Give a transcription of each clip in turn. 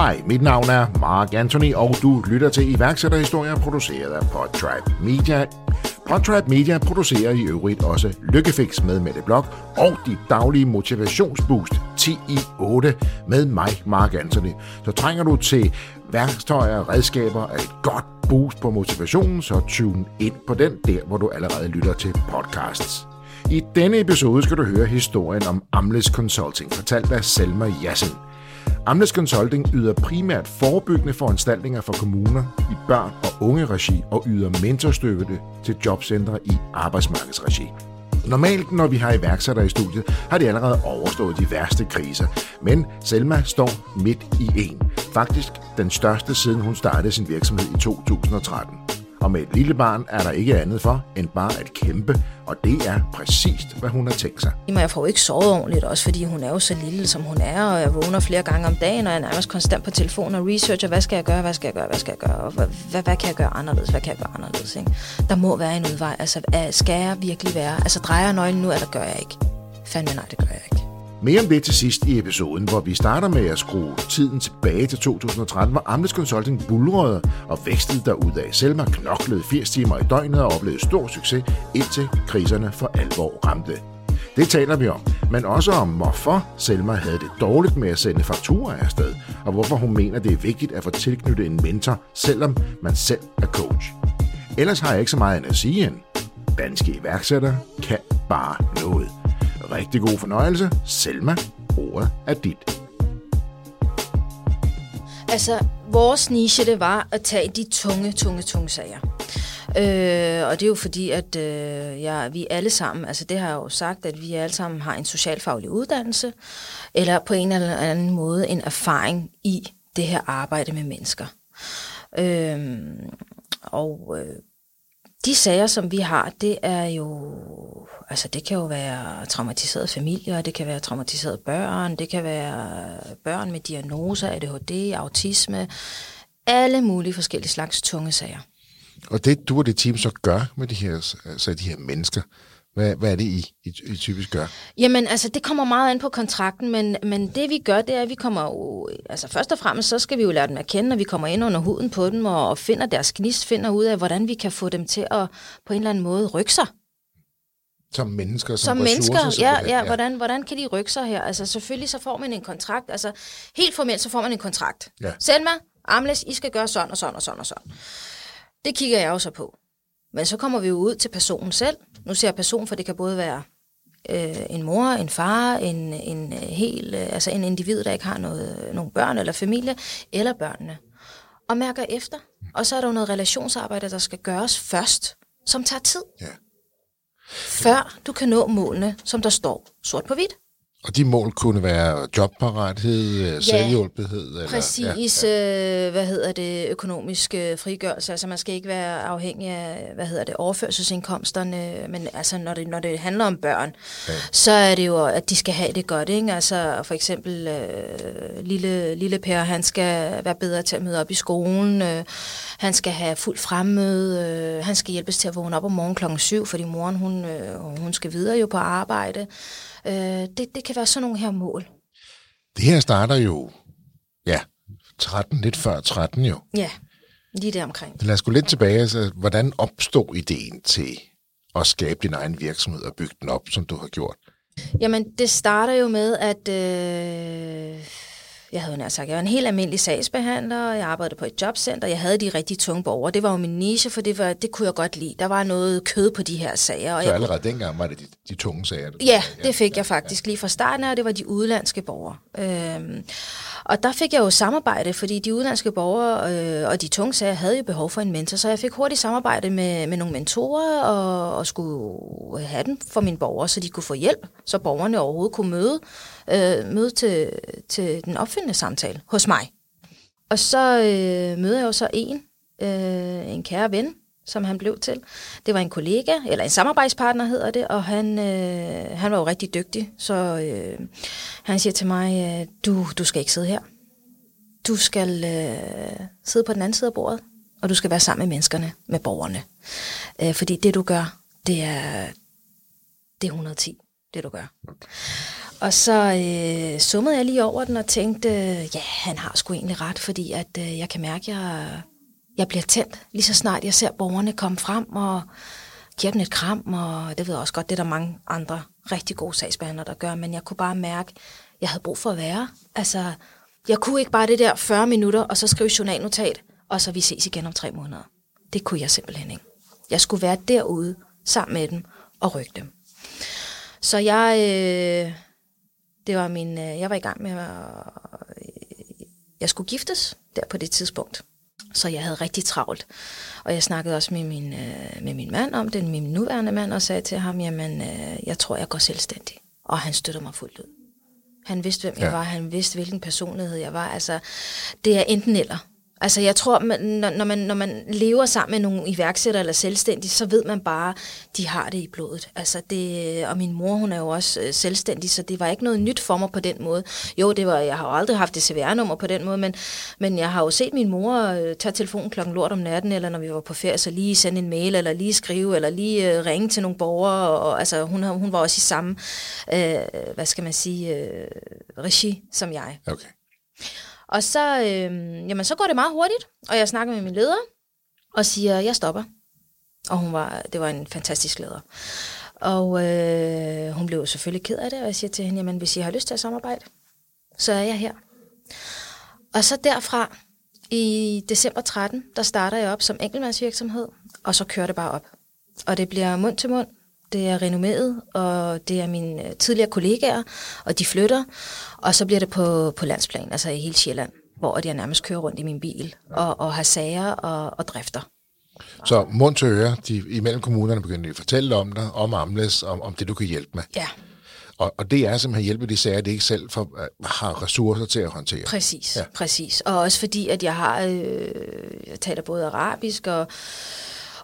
Hej, mit navn er Mark Anthony, og du lytter til iværksætterhistorier produceret af Podtribe Media. Podtrap Media producerer i øvrigt også Lykkefix med Mette Blok og de daglige motivationsboost 10 i 8 med mig, Mark Anthony. Så trænger du til værktøjer og redskaber af et godt boost på motivationen, så tune ind på den der, hvor du allerede lytter til podcasts. I denne episode skal du høre historien om Amles Consulting, fortalt af Selma Jassen Amnes Consulting yder primært forebyggende foranstaltninger for kommuner i børn- og unge regi og yder mentorstøtte til jobcentre i arbejdsmarkedsregi. Normalt, når vi har iværksættere i studiet, har de allerede overstået de værste kriser. Men Selma står midt i en. Faktisk den største siden hun startede sin virksomhed i 2013. Og med et lille barn er der ikke andet for, end bare at kæmpe, og det er præcist, hvad hun har tænkt sig. Jamen, jeg får jo ikke sovet ordentligt, også fordi hun er jo så lille, som hun er, og jeg vågner flere gange om dagen, og jeg er nærmest konstant på telefonen og researcher, hvad skal jeg gøre, hvad skal jeg gøre, hvad skal jeg gøre, og hvad, hvad, hvad kan jeg gøre anderledes, hvad kan jeg gøre anderledes, ikke? Der må være en udvej, altså skal jeg virkelig være, altså drejer jeg nøglen nu, eller gør jeg ikke? Fandme nej, det gør jeg ikke. Mere om det til sidst i episoden, hvor vi starter med at skrue tiden tilbage til 2013, hvor Amnes Consulting bulrede og vækstede derudad. Selma knoklede 80 timer i døgnet og oplevede stor succes, indtil kriserne for alvor ramte. Det taler vi om, men også om, hvorfor Selma havde det dårligt med at sende fakturer afsted, og hvorfor hun mener, det er vigtigt at få tilknyttet en mentor, selvom man selv er coach. Ellers har jeg ikke så meget end at sige end, danske iværksættere kan bare noget. Rigtig god fornøjelse. Selma, ordet er dit. Altså, vores niche, det var at tage de tunge, tunge, tunge sager. Øh, og det er jo fordi, at øh, ja, vi alle sammen, altså det har jeg jo sagt, at vi alle sammen har en socialfaglig uddannelse, eller på en eller anden måde en erfaring i det her arbejde med mennesker. Øh, og øh, de sager, som vi har, det er jo, altså det kan jo være traumatiserede familier, det kan være traumatiserede børn, det kan være børn med diagnoser, ADHD, autisme, alle mulige forskellige slags tunge sager. Og det, du og det team så gør med de her, altså de her mennesker, hvad, hvad er det, I, I, I typisk gør? Jamen, altså, det kommer meget an på kontrakten, men, men det vi gør, det er, at vi kommer jo... Altså, først og fremmest, så skal vi jo lære dem at kende, når vi kommer ind under huden på dem, og, og finder deres gnist, finder ud af, hvordan vi kan få dem til at på en eller anden måde rykke sig. Som mennesker, som, som mennesker, ja, ja, ja. Hvordan, hvordan kan de rykke sig her? Altså, selvfølgelig så får man en kontrakt. Altså, helt formelt, så får man en kontrakt. Ja. Selma, Amles, I skal gøre sådan og sådan og sådan og sådan. Det kigger jeg også på. Men så kommer vi jo ud til personen selv. Nu ser jeg person, for det kan både være øh, en mor, en far, en, en hel, øh, altså en individ, der ikke har noget, nogle børn eller familie, eller børnene. Og mærker efter. Og så er der jo noget relationsarbejde, der skal gøres først, som tager tid. Ja. Før du kan nå målene, som der står sort på hvidt. Og de mål kunne være jobparathed, ja, selvhjulpethed? Eller, præcis. Ja, ja. Øh, hvad hedder det? Økonomisk øh, frigørelse. Altså man skal ikke være afhængig af, hvad hedder det, overførselsindkomsterne. Men altså når det, når det handler om børn, ja. så er det jo, at de skal have det godt. Ikke? Altså for eksempel øh, lille, lille Per, han skal være bedre til at møde op i skolen. Øh, han skal have fuld fremmøde. Øh, han skal hjælpes til at vågne op om morgen klokken 7, fordi moren hun, øh, hun skal videre jo på arbejde. Øh, det, det kan være sådan nogle her mål. Det her starter jo, ja, 13, lidt før 13 jo. Ja, lige der omkring. Lad os gå lidt tilbage. Altså, hvordan opstod ideen til at skabe din egen virksomhed og bygge den op, som du har gjort? Jamen, det starter jo med, at øh, jeg havde nær sagt, jeg var en helt almindelig sagsbehandler, jeg arbejdede på et jobcenter, jeg havde de rigtig tunge borgere. Det var jo min niche, for det, var, det kunne jeg godt lide. Der var noget kød på de her sager. Og så allerede jeg, dengang var det de, de tunge sager? Ja, det fik jeg faktisk lige fra starten af, og det var de udlandske borgere. Øhm, og der fik jeg jo samarbejde, fordi de udenlandske borgere øh, og de tunge sager havde jo behov for en mentor, så jeg fik hurtigt samarbejde med, med nogle mentorer og, og skulle have den for mine borgere, så de kunne få hjælp, så borgerne overhovedet kunne møde, øh, møde til, til den opfølgende samtale hos mig. Og så øh, møder jeg jo så en, øh, en kære ven, som han blev til. Det var en kollega, eller en samarbejdspartner hedder det, og han, øh, han var jo rigtig dygtig, så øh, han siger til mig, øh, du, du skal ikke sidde her. Du skal øh, sidde på den anden side af bordet, og du skal være sammen med menneskerne, med borgerne. Øh, fordi det du gør, det er, det er 110, det du gør. Og så øh, summede jeg lige over den og tænkte, ja, han har sgu egentlig ret, fordi at øh, jeg kan mærke, at jeg, jeg bliver tændt lige så snart jeg ser borgerne komme frem og giver dem et kram, og det ved jeg også godt, det er der mange andre rigtig gode sagsbehandlere, der gør, men jeg kunne bare mærke, at jeg havde brug for at være. Altså, jeg kunne ikke bare det der 40 minutter, og så skrive journalnotat, og så vi ses igen om tre måneder. Det kunne jeg simpelthen ikke. Jeg skulle være derude sammen med dem og rykke dem. Så jeg, øh, det var min, øh, jeg var i gang med at, øh, jeg skulle giftes der på det tidspunkt. Så jeg havde rigtig travlt. Og jeg snakkede også med min, øh, med min mand om det, min nuværende mand, og sagde til ham, jamen, jeg tror, jeg går selvstændig. Og han støtter mig fuldt ud. Han vidste, hvem ja. jeg var. Han vidste, hvilken personlighed jeg var. Altså, det er enten eller. Altså jeg tror, man, når, man, når man lever sammen med nogle iværksættere eller selvstændige, så ved man bare, de har det i blodet. Altså det, og min mor, hun er jo også øh, selvstændig, så det var ikke noget nyt for mig på den måde. Jo, det var, jeg har jo aldrig haft det CVR-nummer på den måde, men, men jeg har jo set min mor øh, tage telefonen klokken lort om natten, eller når vi var på ferie, så lige sende en mail, eller lige skrive, eller lige øh, ringe til nogle borgere. Og, altså hun, hun var også i samme, øh, hvad skal man sige, øh, regi som jeg. Okay. Og så, øh, jamen, så går det meget hurtigt, og jeg snakker med min leder, og siger, jeg stopper. Og hun var, det var en fantastisk leder. Og øh, hun blev selvfølgelig ked af det, og jeg siger til hende, jamen hvis I har lyst til at samarbejde, så er jeg her. Og så derfra, i december 13, der starter jeg op som enkeltmandsvirksomhed, og så kører det bare op. Og det bliver mund til mund, det er renommeret, og det er mine øh, tidligere kollegaer, og de flytter, og så bliver det på, på landsplan, altså i hele Sjælland, hvor jeg nærmest kører rundt i min bil og, og har sager og, og drifter. Så mund til øre, de, imellem kommunerne begynder at fortælle om dig, om Amles, om, om det, du kan hjælpe med. Ja. Og, og det er simpelthen hjælpe de sager, det ikke selv for, uh, har ressourcer til at håndtere. Præcis, ja. præcis. Og også fordi, at jeg har, øh, jeg taler både arabisk og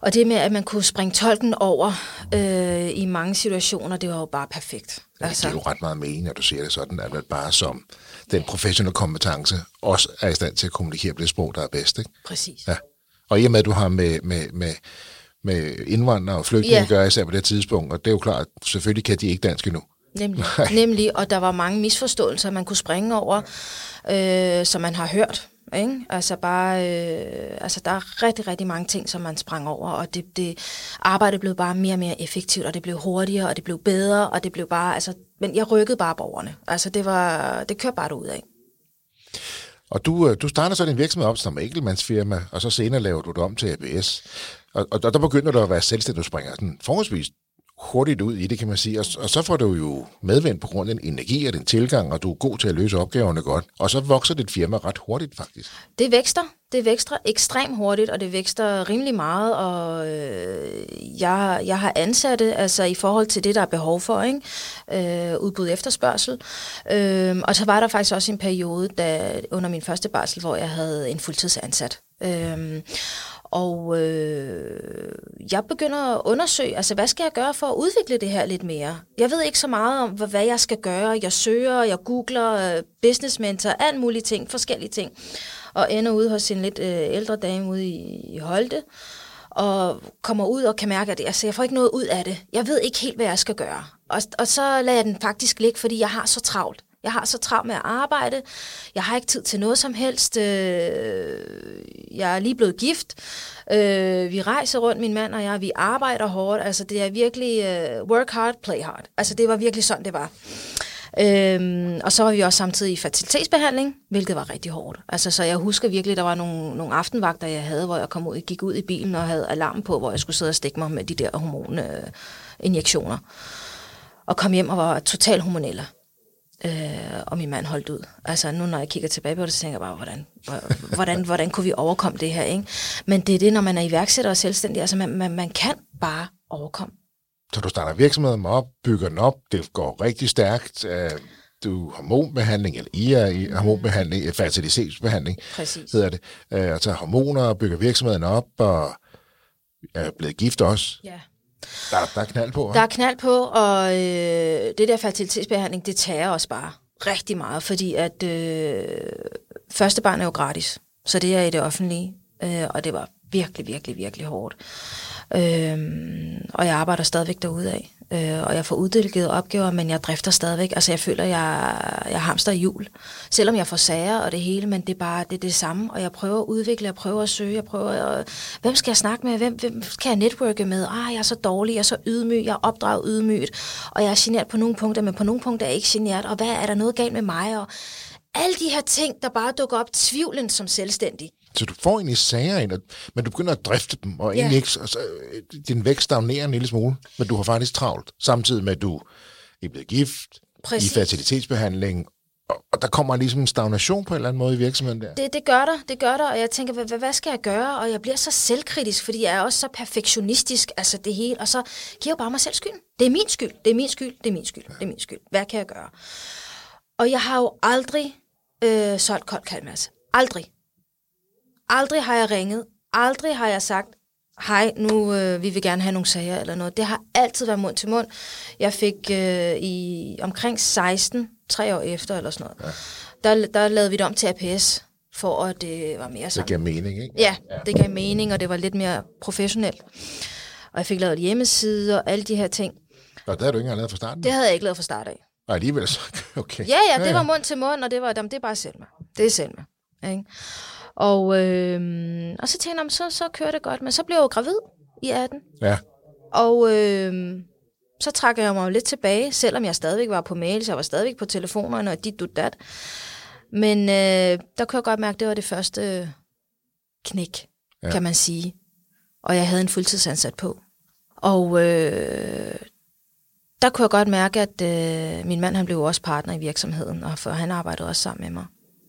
og det med, at man kunne springe tolken over øh, i mange situationer, det var jo bare perfekt. Ja, altså. Det er jo ret meget mening, at du siger det sådan, at man bare som den professionelle kompetence også er i stand til at kommunikere på det sprog, der er bedst. Ikke? Præcis. Ja. Og i og med, at du har med, med, med, med indvandrere og flygtninge ja. gør, især på det tidspunkt, og det er jo klart, selvfølgelig kan de ikke dansk endnu. Nemlig, nemlig, og der var mange misforståelser, man kunne springe over, øh, som man har hørt ikke? Altså bare, øh, altså der er rigtig, rigtig mange ting, som man sprang over, og det, det arbejde blev bare mere og mere effektivt, og det blev hurtigere, og det blev bedre, og det blev bare, altså, men jeg rykkede bare borgerne. Altså det var, det kørte bare ud af. Og du, øh, du starter så din virksomhed op som enkeltmandsfirma, og så senere laver du det om til ABS. Og, og der begynder du at være selvstændig, du springer sådan forholdsvis hurtigt ud i det, kan man sige. Og, og så får du jo medvind på grund af den energi og den tilgang, og du er god til at løse opgaverne godt. Og så vokser dit firma ret hurtigt, faktisk. Det vækster. Det vækster ekstremt hurtigt, og det vækster rimelig meget, og øh, jeg, jeg har ansatte altså i forhold til det, der er behov for, ikke? Øh, udbud efterspørgsel. Øh, og så var der faktisk også en periode da, under min første barsel, hvor jeg havde en fuldtidsansat. Øh, og øh, jeg begynder at undersøge, altså hvad skal jeg gøre for at udvikle det her lidt mere? Jeg ved ikke så meget om, hvad jeg skal gøre. Jeg søger, jeg googler, øh, business mentor, alt mulige ting, forskellige ting. Og ender ude hos en lidt øh, ældre dame ude i, i Holte, og kommer ud og kan mærke, at altså, jeg får ikke noget ud af det. Jeg ved ikke helt, hvad jeg skal gøre. Og, og så lader jeg den faktisk ligge, fordi jeg har så travlt. Jeg har så travlt med at arbejde. Jeg har ikke tid til noget som helst. Øh, jeg er lige blevet gift. Øh, vi rejser rundt, min mand og jeg. Vi arbejder hårdt. Altså, det er virkelig øh, work hard, play hard. Altså, det var virkelig sådan, det var. Øhm, og så var vi også samtidig i fertilitetsbehandling, hvilket var rigtig hårdt. Altså, så jeg husker virkelig, der var nogle, nogle aftenvagter, jeg havde, hvor jeg kom ud, gik ud i bilen og havde alarm på, hvor jeg skulle sidde og stikke mig med de der hormoninjektioner. Og kom hjem og var totalt hormonelle øh, og min mand holdt ud. Altså nu når jeg kigger tilbage på det, så tænker jeg bare, hvordan, hvordan, hvordan kunne vi overkomme det her? Ikke? Men det er det, når man er iværksætter og selvstændig, altså man, man, man kan bare overkomme. Så du starter virksomheden op, bygger den op, det går rigtig stærkt, øh, du har hormonbehandling, eller I er hormonbehandling, fertilitetsbehandling, Præcis. hedder det, øh, og tager hormoner, bygger virksomheden op, og er blevet gift også. Ja. Der, der er knald på, Der er knald på, og øh, det der fertilitetsbehandling, det tager os bare rigtig meget, fordi at øh, første barn er jo gratis, så det er i det offentlige, øh, og det var virkelig, virkelig, virkelig hårdt. Øh, og jeg arbejder stadigvæk derude af øh, og jeg får uddelegeret opgaver, men jeg drifter stadigvæk. Altså jeg føler, jeg, jeg hamster i jul. Selvom jeg får sager og det hele, men det er bare det, er det samme. Og jeg prøver at udvikle, jeg prøver at søge, jeg prøver at, hvem skal jeg snakke med, hvem, hvem kan jeg netværke med? Ah, jeg er så dårlig, jeg er så ydmyg, jeg er opdraget ydmygt, og jeg er genert på nogle punkter, men på nogle punkter er jeg ikke genert, og hvad er der noget galt med mig? Og alle de her ting, der bare dukker op, tvivlen som selvstændig. Så du får egentlig sager ind, men du begynder at drifte dem, og Ja. egentlig ikke, altså, din vækst stagnerer en lille smule, men du har faktisk travlt, samtidig med, at du er blevet gift, Præcis. i fertilitetsbehandling, og, og der kommer ligesom en stagnation på en eller anden måde i virksomheden der. Det, det gør der, det gør der, og jeg tænker, hvad, hvad skal jeg gøre? Og jeg bliver så selvkritisk, fordi jeg er også så perfektionistisk, altså det hele, og så giver jeg bare mig selv skylden. Det er min skyld, det er min skyld, det er min skyld, det er min skyld. Hvad kan jeg gøre? Og jeg har jo aldrig øh, solgt koldt kalmas. Aldrig. Aldrig har jeg ringet. Aldrig har jeg sagt, hej, nu øh, vi vil gerne have nogle sager eller noget. Det har altid været mund til mund. Jeg fik øh, i omkring 16, tre år efter eller sådan noget, ja. der, der lavede vi det om til APS, for at det var mere Det sådan. giver mening, ikke? Ja, det gav mening, og det var lidt mere professionelt. Og jeg fik lavet et hjemmeside og alle de her ting. Og der er du ikke engang lavet fra starten? Det havde jeg ikke lavet fra start af. Og alligevel så, okay. Ja, ja, det var mund til mund, og det var, jamen, det er bare Selma. Det er Selma. Ikke? Og, øh, og så tænkte jeg, "Nå, men så, så kører det godt. Men så blev jeg jo gravid i 18. Ja, Og øh, så trak jeg mig jo lidt tilbage, selvom jeg stadigvæk var på mails, jeg var stadigvæk på telefonerne og dit, dut, dat. Men øh, der kunne jeg godt mærke, at det var det første knæk, ja. kan man sige. Og jeg havde en fuldtidsansat på. Og øh, der kunne jeg godt mærke, at øh, min mand han blev også partner i virksomheden, og for han arbejdede også sammen med mig.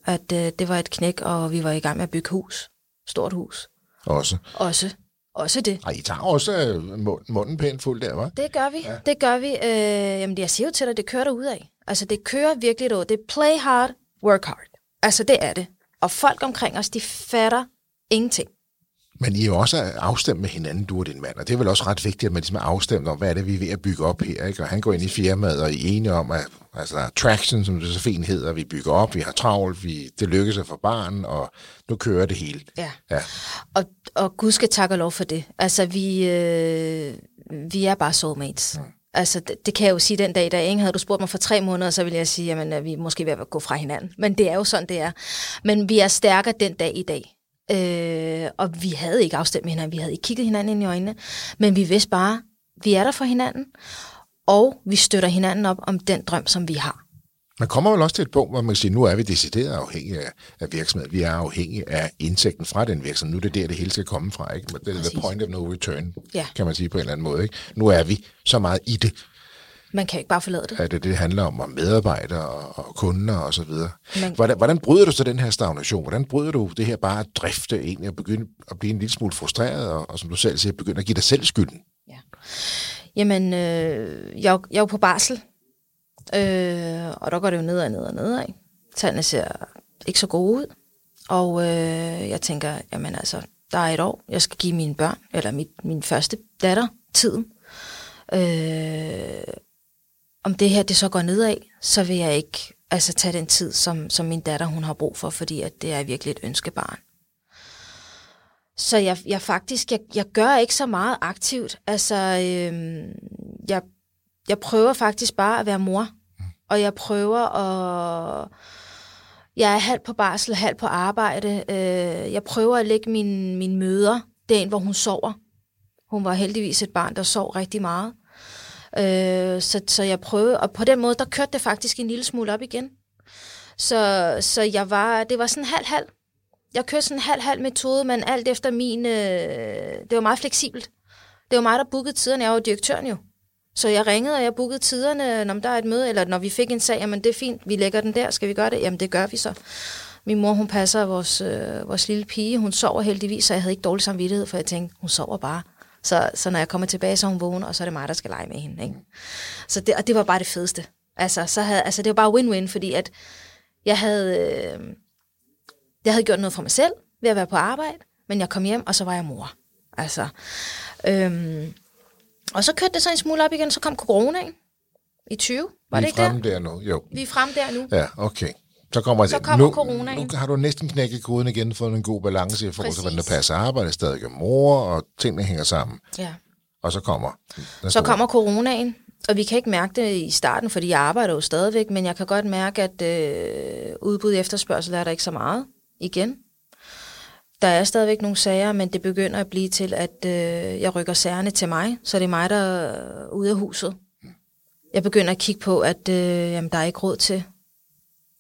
At øh, det var et knæk, og vi var i gang med at bygge hus. Stort hus. også. Også. Også det. Og I tager også øh, mund- munden pænt fuld der, hva'? Det gør vi. Ja. Det gør vi. Øh, jamen, jeg siger jo til dig, det kører ud af. Altså, det kører virkelig ud. Det er play hard, work hard. Altså, det er det. Og folk omkring os, de fatter ingenting. Men I er jo også afstemt med hinanden, du og din mand, og det er vel også ret vigtigt, at man ligesom er afstemt om, hvad er det, vi er ved at bygge op her, ikke? Og han går ind i firmaet, og I er enige om, at altså, der er traction, som det så fint hedder, vi bygger op, vi har travlt, vi, det lykkes at få barn, og nu kører det hele. Ja. Ja, Og, og Gud skal takke og lov for det. Altså, vi, øh, vi er bare soulmates. Mm. Altså, det, det kan jeg jo sige den dag i dag. Ikke? Havde du spurgt mig for tre måneder, så ville jeg sige, at vi måske ved at gå fra hinanden. Men det er jo sådan, det er. Men vi er stærkere den dag i dag. Øh, og vi havde ikke afstemt med hinanden. Vi havde ikke kigget hinanden ind i øjnene. Men vi vidste bare, vi er der for hinanden. Og vi støtter hinanden op om den drøm, som vi har. Man kommer vel også til et punkt, hvor man kan sige, nu er vi decideret afhængige af, af virksomheden. Vi er afhængige af indtægten fra den virksomhed. Nu er det der, det hele skal komme fra. Ikke? Det er the point of no return, Ja. kan man sige på en eller anden måde. Ikke? Nu er vi så meget i det, Man kan ikke bare forlade det. at det, det handler om, om medarbejdere og, og kunder og så videre. Men- Hvordan, hvordan bryder du så den her stagnation? Hvordan bryder du det her bare at drifte egentlig og begynde at blive en lille smule frustreret, og, og som du selv siger, begynde at give dig selv skylden? Jamen, øh, jeg, jeg er jo på barsel, øh, og der går det jo ned og ned og ned af. Tallene ser ikke så gode ud, og øh, jeg tænker, jamen altså, der er et år, jeg skal give mine børn, eller mit, min første datter, tiden. Øh, om det her, det så går nedad, så vil jeg ikke altså, tage den tid, som, som min datter, hun har brug for, fordi at det er virkelig et ønskebarn. Så jeg, jeg faktisk, jeg, jeg gør ikke så meget aktivt. Altså, øhm, jeg, jeg prøver faktisk bare at være mor. Og jeg prøver at... Jeg er halvt på barsel, halvt på arbejde. Øh, jeg prøver at lægge mine, mine møder den, hvor hun sover. Hun var heldigvis et barn, der sov rigtig meget. Øh, Øh, så, så jeg prøvede, og på den måde, der kørte det faktisk en lille smule op igen. Så, så jeg var, det var sådan halv-halv. Jeg kørte sådan en halv-halv metode, men alt efter min... Øh, det var meget fleksibelt. Det var mig, der bookede tiderne. Jeg var jo direktøren jo. Så jeg ringede, og jeg bookede tiderne, når der er et møde, eller når vi fik en sag, jamen det er fint, vi lægger den der, skal vi gøre det? Jamen det gør vi så. Min mor, hun passer vores, øh, vores lille pige, hun sover heldigvis, så jeg havde ikke dårlig samvittighed, for jeg tænkte, hun sover bare. Så, så når jeg kommer tilbage, så er hun vågen, og så er det mig, der skal lege med hende. Ikke? Så det, og det var bare det fedeste. Altså, så havde, altså det var bare win-win, fordi at jeg havde, øh, jeg havde gjort noget for mig selv ved at være på arbejde, men jeg kom hjem, og så var jeg mor. Altså, øhm, og så kørte det så en smule op igen, så kom coronaen i 20. Var Vi det er ikke der? fremme der nu, jo. Vi er frem der nu. Ja, okay. Så kommer, Så det. kommer nu, coronaen. Nu har du næsten knækket koden igen, fået en god balance i forhold til, hvordan Præcis. passer arbejde, stadig er mor, og tingene hænger sammen. Ja. Og så kommer... Så store- kommer coronaen, og vi kan ikke mærke det i starten, fordi jeg arbejder jo stadigvæk, men jeg kan godt mærke, at øh, udbud efterspørgsel er der ikke så meget igen. Der er stadigvæk nogle sager, men det begynder at blive til, at øh, jeg rykker sagerne til mig, så det er mig, der er ude af huset. Jeg begynder at kigge på, at øh, jamen, der er ikke råd til,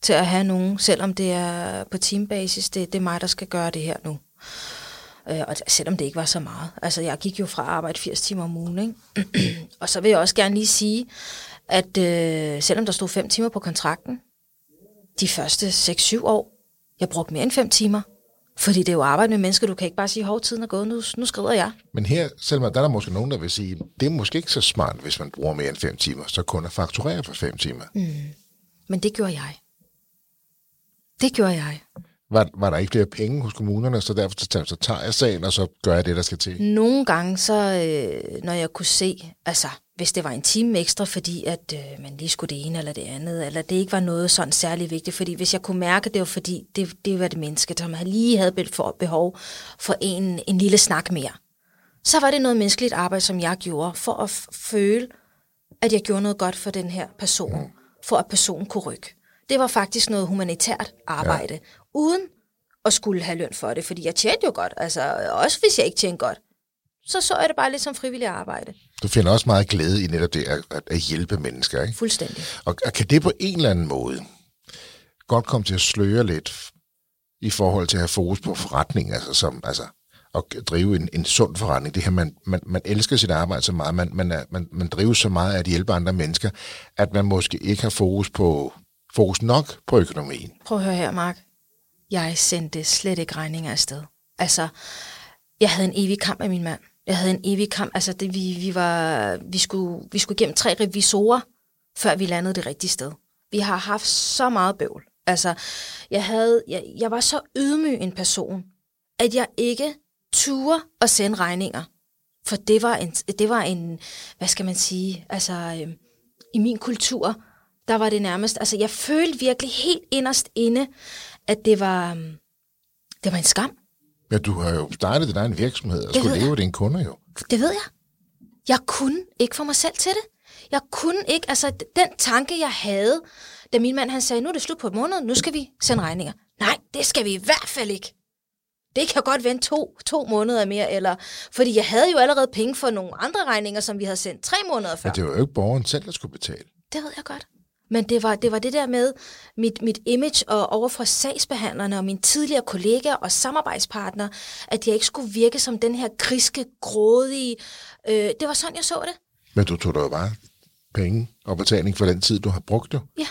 til at have nogen, selvom det er på teambasis. Det, det er mig, der skal gøre det her nu. Øh, og selvom det ikke var så meget. Altså, jeg gik jo fra at arbejde 80 timer om ugen, ikke? og så vil jeg også gerne lige sige, at øh, selvom der stod 5 timer på kontrakten, de første 6-7 år, jeg brugte mere end 5 timer. Fordi det er jo arbejde med mennesker, du kan ikke bare sige, hov, tiden er gået, nu, nu skriver jeg. Men her, Selma, der er der måske nogen, der vil sige, det er måske ikke så smart, hvis man bruger mere end 5 timer, så kun at fakturere for 5 timer. Mm. Men det gjorde jeg. Det gjorde jeg. Var, var der ikke flere penge hos kommunerne, så derfor så, så tager jeg sagen, og så gør jeg det, der skal til? Nogle gange, så øh, når jeg kunne se, altså hvis det var en time ekstra, fordi at øh, man lige skulle det ene eller det andet, eller det ikke var noget sådan særlig vigtigt, fordi hvis jeg kunne mærke, det var fordi, det, det var det menneske, som lige havde behov for en, en lille snak mere, så var det noget menneskeligt arbejde, som jeg gjorde, for at føle, at jeg gjorde noget godt for den her person, mm. for at personen kunne rykke. Det var faktisk noget humanitært arbejde, ja. uden at skulle have løn for det, fordi jeg tjente jo godt, altså også hvis jeg ikke tjente godt så så jeg det bare lidt som frivillig arbejde. Du finder også meget glæde i netop det at, at hjælpe mennesker, ikke? Fuldstændig. Og, og kan det på en eller anden måde godt komme til at sløre lidt i forhold til at have fokus på forretning, altså som, altså at drive en, en sund forretning. Det her, man, man, man elsker sit arbejde så meget, man, man, er, man, man drives så meget af at hjælpe andre mennesker, at man måske ikke har fokus på fokus nok på økonomien. Prøv at høre her, Mark. Jeg sendte slet ikke regninger afsted. Altså, jeg havde en evig kamp med min mand. Jeg havde en evig kamp. Altså, det, vi, vi, var, vi, skulle, vi skulle igennem tre revisorer, før vi landede det rigtige sted. Vi har haft så meget bøvl. Altså, jeg, havde, jeg, jeg var så ydmyg en person, at jeg ikke turde at sende regninger. For det var en, det var en hvad skal man sige, altså øh, i min kultur, der var det nærmest, altså jeg følte virkelig helt inderst inde, at det var, øhm, det var en skam. Ja, du har jo startet din egen virksomhed og skulle leve af dine kunder jo. Det ved jeg. Jeg kunne ikke få mig selv til det. Jeg kunne ikke, altså den tanke, jeg havde, da min mand han sagde, nu er det slut på et måned, nu skal vi sende regninger. Nej, det skal vi i hvert fald ikke. Det kan godt vente to, to måneder mere, eller, fordi jeg havde jo allerede penge for nogle andre regninger, som vi havde sendt tre måneder før. Men det var jo ikke borgeren selv, der skulle betale. Det ved jeg godt. Men det var, det var det der med mit, mit image og overfor sagsbehandlerne og mine tidligere kollegaer og samarbejdspartnere, at jeg ikke skulle virke som den her griske, grådige. Øh, det var sådan, jeg så det. Men du tog da jo bare penge og betaling for den tid, du har brugt det. Ja,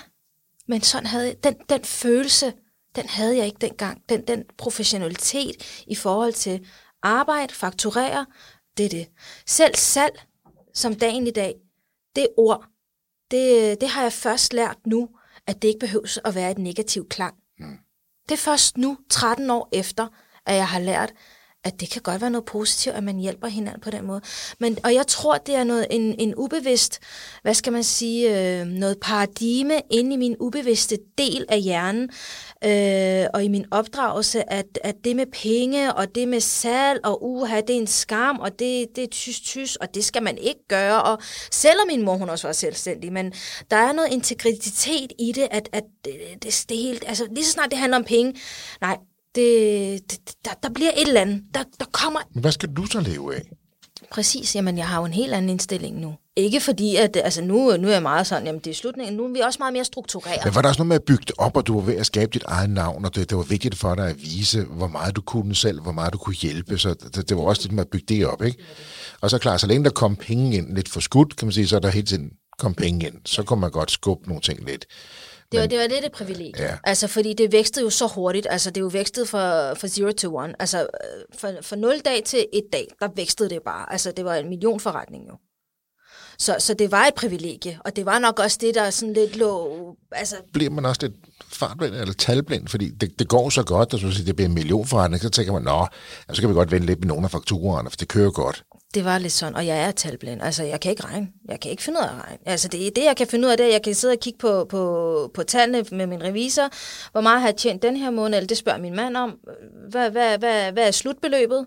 men sådan havde jeg, den, den følelse, den havde jeg ikke dengang. Den, den professionalitet i forhold til arbejde, fakturere, det er det. Selv salg, som dagen i dag, det ord, det, det har jeg først lært nu, at det ikke behøves at være et negativt klang. Mm. Det er først nu, 13 år efter, at jeg har lært, at det kan godt være noget positivt, at man hjælper hinanden på den måde. Men, og jeg tror, det er noget, en, en ubevidst, hvad skal man sige, øh, noget paradigme inde i min ubevidste del af hjernen, øh, og i min opdragelse, at, at det med penge, og det med salg, og uha, det er en skam, og det, det er tys-tys, og det skal man ikke gøre. Og selvom min mor, hun også var selvstændig, men der er noget integritet i det, at, at det, det, det helt, altså lige så snart det handler om penge, nej, det, det, der, der bliver et eller andet. Der, der kommer... Men hvad skal du så leve af? Præcis, jamen jeg har jo en helt anden indstilling nu. Ikke fordi, at altså nu, nu er jeg meget sådan, jamen det er slutningen, nu er vi også meget mere struktureret. Men var der også noget med at bygge det op, og du var ved at skabe dit eget navn, og det, det var vigtigt for dig at vise, hvor meget du kunne selv, hvor meget du kunne hjælpe, så det, det var også det med at bygge det op, ikke? Og så klar, så længe der kom penge ind lidt for skudt, kan man sige, så er der hele tiden kom penge ind, så kunne man godt skubbe nogle ting lidt. Det var, det var lidt et privilegie. Ja. Altså, fordi det vækstede jo så hurtigt. Altså, det er jo vækstet fra, fra zero to one. Altså, øh, fra, fra 0 dag til et dag, der vækstede det bare. Altså, det var en million forretning jo. Så, så det var et privilegie, og det var nok også det, der sådan lidt lå... Altså... Bliver man også lidt fartblind eller talblind, fordi det, det går så godt, at det bliver en million forretning, så tænker man, nå, så kan vi godt vente lidt med nogle af fakturerne, for det kører godt. Det var lidt sådan, og jeg er talblind. Altså, jeg kan ikke regne. Jeg kan ikke finde ud af at regne. Altså, det, det jeg kan finde ud af, det er, at jeg kan sidde og kigge på, på, på tallene med min revisor. Hvor meget har jeg tjent den her måned? Eller det spørger min mand om. Hvad, hvad, hvad, hvad er slutbeløbet?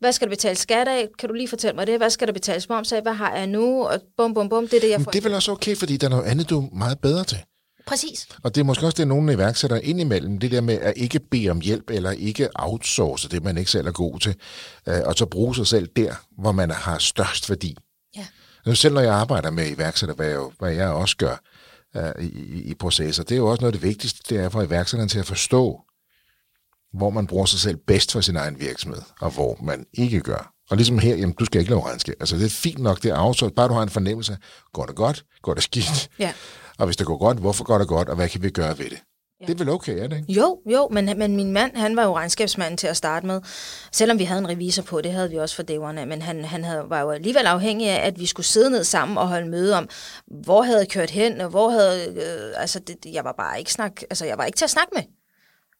Hvad skal der betales skat af? Kan du lige fortælle mig det? Hvad skal der betales moms af? Hvad har jeg nu? Og bum, bum, bum. Det er det, jeg får. Men det er vel også okay, fordi der er noget andet, du er meget bedre til. Præcis. Og det er måske også det, nogle iværksættere indimellem, det der med at ikke bede om hjælp, eller ikke outsource det, man ikke selv er god til, øh, og så bruge sig selv der, hvor man har størst værdi. Ja. Nu selv når jeg arbejder med iværksætter, hvad jeg, hvad jeg også gør uh, i, i processer, det er jo også noget af det vigtigste, det er for iværksætteren til at forstå, hvor man bruger sig selv bedst for sin egen virksomhed, og hvor man ikke gør. Og ligesom her, jamen, du skal ikke lave regnskab. Altså, det er fint nok, det er outsourced, bare du har en fornemmelse, går det godt, går det skidt? Ja. Og hvis det går godt, hvorfor går det godt, og hvad kan vi gøre ved det? Ja. Det er vel okay, er det ikke? Jo, jo, men, men min mand, han var jo regnskabsmanden til at starte med. Selvom vi havde en revisor på, det havde vi også for dæverne, men han, han havde, var jo alligevel afhængig af, at vi skulle sidde ned sammen og holde møde om, hvor havde jeg kørt hen, og hvor havde, øh, altså det, jeg var bare ikke snak, altså jeg var ikke til at snakke med.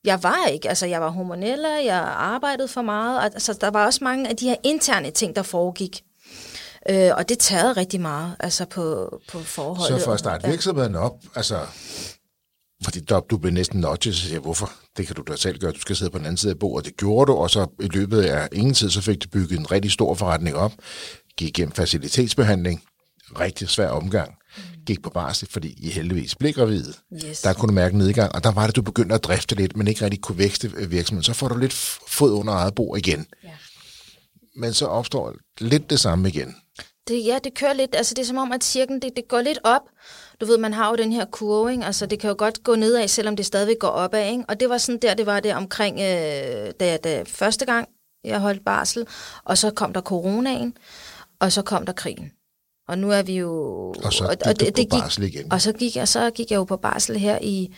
Jeg var ikke, altså jeg var hormonella, jeg arbejdede for meget, altså der var også mange af de her interne ting, der foregik. Øh, og det tager rigtig meget altså på, på forholdet. Så for at starte virksomheden op, altså, fordi der, du blev næsten nudget, så siger hvorfor? Det kan du da selv gøre, du skal sidde på den anden side af bordet. Det gjorde du, og så i løbet af ingen tid, så fik du bygget en rigtig stor forretning op, gik igennem facilitetsbehandling, rigtig svær omgang, gik på barsel, fordi I heldigvis blev gravide. Yes. Der kunne du mærke nedgang, og der var det, du begyndte at drifte lidt, men ikke rigtig kunne vækste virksomheden. Så får du lidt fod under eget bord igen. Ja. Men så opstår lidt det samme igen. Det, ja, det kører lidt, altså det er som om, at cirken, det, det går lidt op. Du ved, man har jo den her kurve, ikke? altså det kan jo godt gå nedad, selvom det stadigvæk går opad, ikke? Og det var sådan der, det var det omkring, øh, da, da første gang, jeg holdt barsel, og så kom der coronaen, og så kom der krigen. Og nu er vi jo... Og så gik og, det, du på barsel igen. Og så gik, jeg, så gik jeg jo på barsel her i,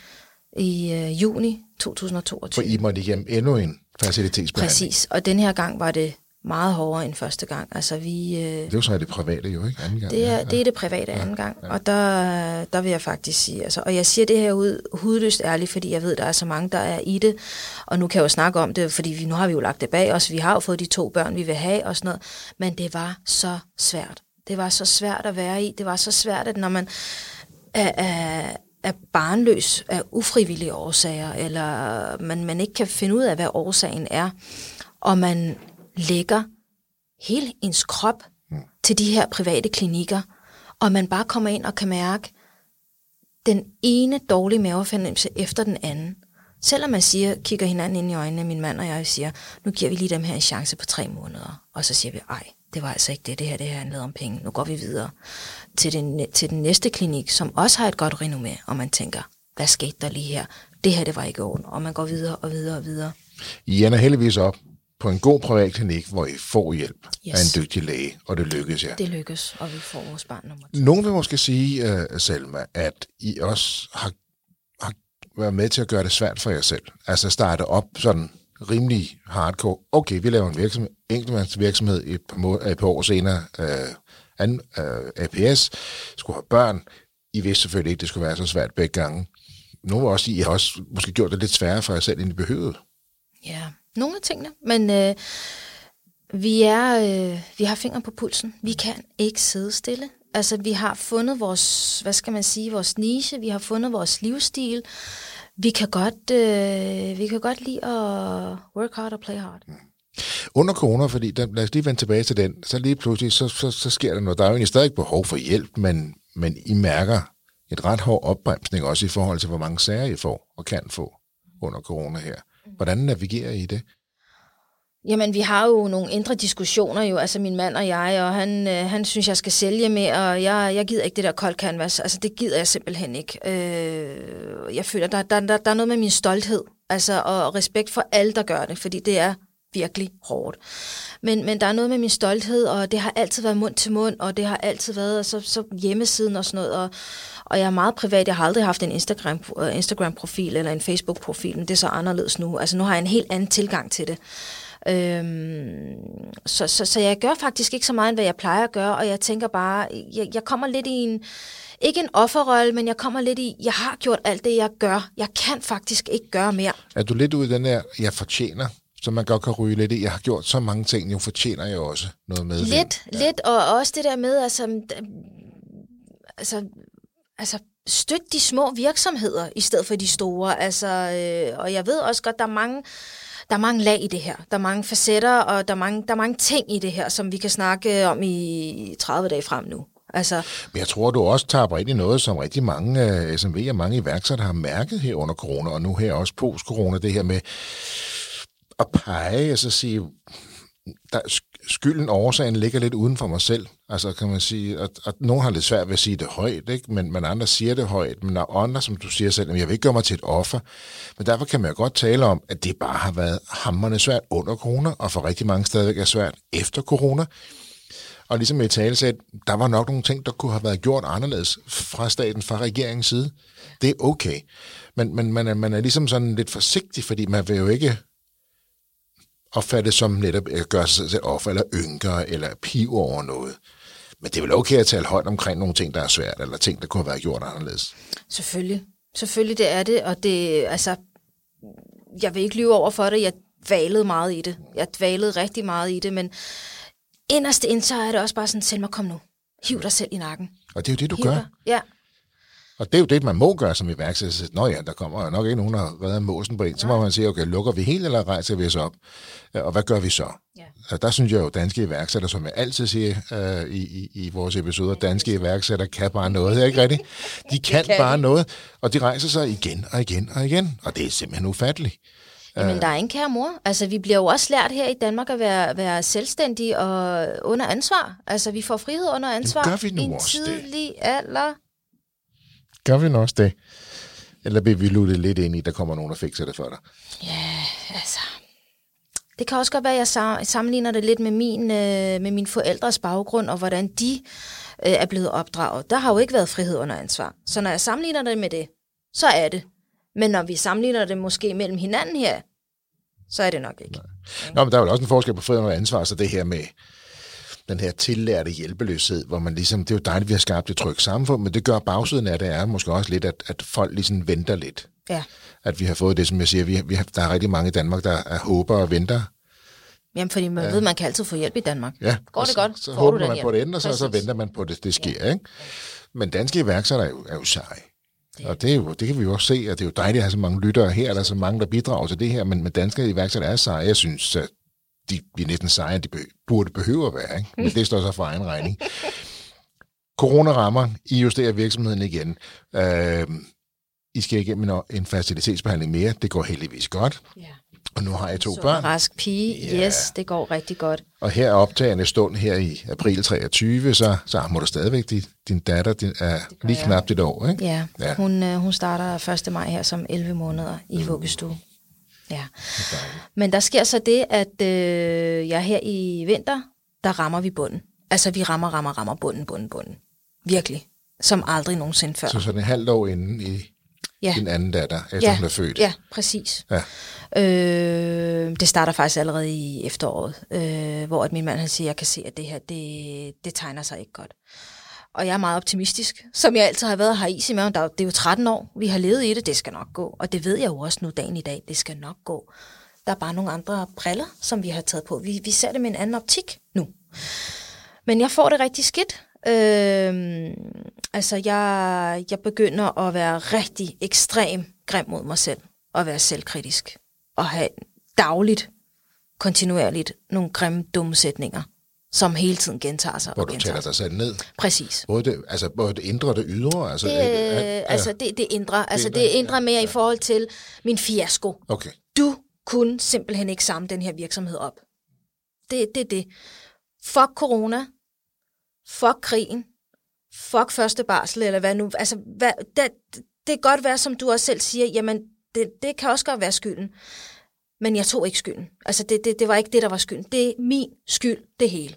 i øh, juni 2022. For I måtte igennem endnu en facilitetsbehandling. Præcis, og den her gang var det meget hårdere end første gang. Altså, vi, øh, det er jo så det private jo, ikke? Anden gang. Det er, ja, det, er det private ja, anden gang, ja. og der, der vil jeg faktisk sige, altså, og jeg siger det her ud hudløst ærligt, fordi jeg ved, der er så mange, der er i det, og nu kan jeg jo snakke om det, fordi vi, nu har vi jo lagt det bag os, vi har jo fået de to børn, vi vil have og sådan noget, men det var så svært. Det var så svært at være i. Det var så svært, at når man er, er, er barnløs af ufrivillige årsager, eller man, man ikke kan finde ud af, hvad årsagen er, og man lægger hele ens krop mm. til de her private klinikker, og man bare kommer ind og kan mærke den ene dårlige mavefornemmelse efter den anden. Selvom man siger, kigger hinanden ind i øjnene, min mand og jeg siger, nu giver vi lige dem her en chance på tre måneder. Og så siger vi, ej, det var altså ikke det, det her, det her handlede om penge. Nu går vi videre til den, til den næste klinik, som også har et godt renommé, og man tænker, hvad skete der lige her? Det her, det var ikke ondt, og man går videre og videre og videre. I ender heldigvis op på en god privat klinik, hvor I får hjælp yes. af en dygtig læge, og det lykkes ja. Det lykkes, og vi får vores barn nummer to. Nogen vil måske sige, uh, Selma, at I også har, har været med til at gøre det svært for jer selv. Altså starte op sådan rimelig hardcore. Okay, vi laver en virksomhed, enkeltmandsvirksomhed et par, må, et par år senere, uh, an, uh, APS, skulle have børn. I vidste selvfølgelig ikke, det skulle være så svært begge gange. Nogle også, I har også måske gjort det lidt sværere for jer selv, end I behøvede. Ja, nogle af tingene, men øh, vi, er, øh, vi har fingre på pulsen. Vi kan ikke sidde stille. Altså, vi har fundet vores, hvad skal man sige, vores niche, vi har fundet vores livsstil. Vi kan godt, øh, vi kan godt lide at work hard og play hard. Under corona, fordi den, lad os lige vende tilbage til den, så lige pludselig, så, så, så sker der noget. Der er jo egentlig stadig behov for hjælp, men, men I mærker et ret hård opbremsning også i forhold til, hvor mange sager I får og kan få under corona her. Hvordan navigerer I det? Jamen, vi har jo nogle indre diskussioner jo, altså min mand og jeg, og han, øh, han synes, jeg skal sælge mere, og jeg, jeg gider ikke det der kold canvas. Altså, det gider jeg simpelthen ikke. Øh, jeg føler, der, der, der, der er noget med min stolthed, altså, og respekt for alle, der gør det, fordi det er virkelig hårdt. Men, men der er noget med min stolthed, og det har altid været mund til mund, og det har altid været så, så hjemmesiden og sådan noget, og, og jeg er meget privat. Jeg har aldrig haft en Instagram, uh, Instagram-profil eller en Facebook-profil, men det er så anderledes nu. Altså nu har jeg en helt anden tilgang til det. Øhm, så, så, så jeg gør faktisk ikke så meget, end hvad jeg plejer at gøre, og jeg tænker bare, jeg, jeg kommer lidt i en, ikke en offerrolle, men jeg kommer lidt i, jeg har gjort alt det, jeg gør. Jeg kan faktisk ikke gøre mere. Er du lidt ude i den her, jeg fortjener som man godt kan ryge lidt i. Jeg har gjort så mange ting, nu fortjener jeg også noget med. Lidt, ja. lidt, og også det der med, altså, altså, altså støt de små virksomheder i stedet for de store. Altså, øh, og jeg ved også godt, der er mange der er mange lag i det her. Der er mange facetter, og der er mange, der er mange ting i det her, som vi kan snakke om i 30 dage frem nu. Altså, Men jeg tror, du også tager ind i noget, som rigtig mange øh, uh, SMV'er, SMV og mange iværksættere har mærket her under corona, og nu her også post-corona, det her med at pege, altså sige, der, skylden, årsagen ligger lidt uden for mig selv. Altså kan man sige, at, at nogen har lidt svært ved at sige det højt, ikke? Men, men andre siger det højt. Men der er andre, som du siger selv, at jeg vil ikke gøre mig til et offer. Men derfor kan man jo godt tale om, at det bare har været hammerne svært under corona, og for rigtig mange stadigvæk er svært efter corona. Og ligesom i tale sagde, der var nok nogle ting, der kunne have været gjort anderledes fra staten, fra regeringens side. Det er okay. Men, men man, er, man er ligesom sådan lidt forsigtig, fordi man vil jo ikke opfattes som netop at gøre sig selv offer, eller ynker, eller piv over noget. Men det er vel okay at tale højt omkring nogle ting, der er svært, eller ting, der kunne have været gjort anderledes. Selvfølgelig. Selvfølgelig det er det, og det, altså, jeg vil ikke lyve over for det, jeg dvalede meget i det. Jeg dvalede rigtig meget i det, men inderst ind, så er det også bare sådan, Selma, kom nu. Hiv dig selv i nakken. Og det er jo det, du Hiv gør. Dig. Ja. Og det er jo det, man må gøre som iværksætter. Nå ja, der kommer nok ikke nogen, der har reddet måsen på en. Så må man sige, okay, lukker vi helt, eller rejser vi os op? Og hvad gør vi så? Ja. Der synes jeg jo, danske iværksætter, som jeg altid siger uh, i, i, i vores episoder, danske iværksætter kan bare noget, ikke rigtigt? De kan, kan bare noget, og de rejser sig igen og igen og igen, og det er simpelthen ufatteligt. Jamen, der er en kære mor. Altså, vi bliver jo også lært her i Danmark at være, være selvstændige og under ansvar. Altså, vi får frihed under ansvar. Jamen, gør vi nu i en tidlig det? alder. Gør vi nu også det? Eller bliver vi luttet lidt ind i, der kommer nogen, der fikser det for dig? Ja, altså... Det kan også godt være, at jeg sammenligner det lidt med min, øh, med min forældres baggrund, og hvordan de øh, er blevet opdraget. Der har jo ikke været frihed under ansvar. Så når jeg sammenligner det med det, så er det. Men når vi sammenligner det måske mellem hinanden her, så er det nok ikke. Nej. Nå, men der er jo også en forskel på frihed under ansvar, så det her med den her tillærte hjælpeløshed, hvor man ligesom, det er jo dejligt, vi har skabt et trygt samfund, men det gør bagsiden af det er måske også lidt, at, at folk ligesom venter lidt. Ja. At vi har fået det, som jeg siger, vi, vi har, der er rigtig mange i Danmark, der er håber og venter. Jamen, fordi man ja. ved, man kan altid få hjælp i Danmark. Ja, Går det så, godt, så får håber man hjælp. på det ende, og så, så venter man på, at det, det sker. Ja. Ikke? Men danske iværksættere er jo, er jo seje. Og det, er jo, det kan vi jo også se, at det er jo dejligt at have så mange lyttere her, der er så mange, der bidrager til det her, men, men danske iværksættere er seje. Jeg synes, at de bliver næsten sejere, de burde behøve at være. Ikke? Men det står så for egen regning. Corona rammer, I justerer virksomheden igen. Øh, I skal igennem en, en facilitetsbehandling mere. Det går heldigvis godt. Ja. Og nu har jeg to Så børn. rask pige, Ja. yes, det går rigtig godt. Og her optagende stund her i april 23, så, så må du stadigvæk, din, din datter din, er lige knap et år, ikke? Ja, Ja. Hun, øh, hun starter 1. maj her som 11 måneder i vuggestue. Ja. Men der sker så det, at øh, jeg her i vinter, der rammer vi bunden. Altså vi rammer, rammer, rammer bunden, bunden, bunden. Virkelig. Som aldrig nogensinde før. Så sådan et halvt år inden i ja. din anden datter, efter ja. hun er født. Ja, præcis. Ja. Øh, det starter faktisk allerede i efteråret, øh, hvor at min mand han siger, jeg kan se, at det her, det, det tegner sig ikke godt. Og jeg er meget optimistisk, som jeg altid har været her i i maven. Der Det er jo 13 år, vi har levet i det, det skal nok gå. Og det ved jeg jo også nu dagen i dag, det skal nok gå. Der er bare nogle andre briller, som vi har taget på. Vi, vi ser det med en anden optik nu. Men jeg får det rigtig skidt. Øh, altså, jeg, jeg begynder at være rigtig ekstrem grim mod mig selv. Og være selvkritisk. Og have dagligt, kontinuerligt, nogle grimme, dumme sætninger, som hele tiden gentager sig Hvor og du gentager taler dig selv ned. Præcis. Både det, altså, både det indre og det ydre. Altså, Det, øh, ja, altså, det, det indre. Altså, indre, det indre mere ja. i forhold til min fiasko. Okay. Du kunne simpelthen ikke samle den her virksomhed op. Det det er det. Fuck corona. Fuck krigen. Fuck første barsel, eller hvad nu. Altså, hvad, det, det kan godt være, som du også selv siger, jamen, det, det kan også godt være skylden. Men jeg tog ikke skylden. Altså, det, det, det var ikke det, der var skylden. Det er min skyld, det hele.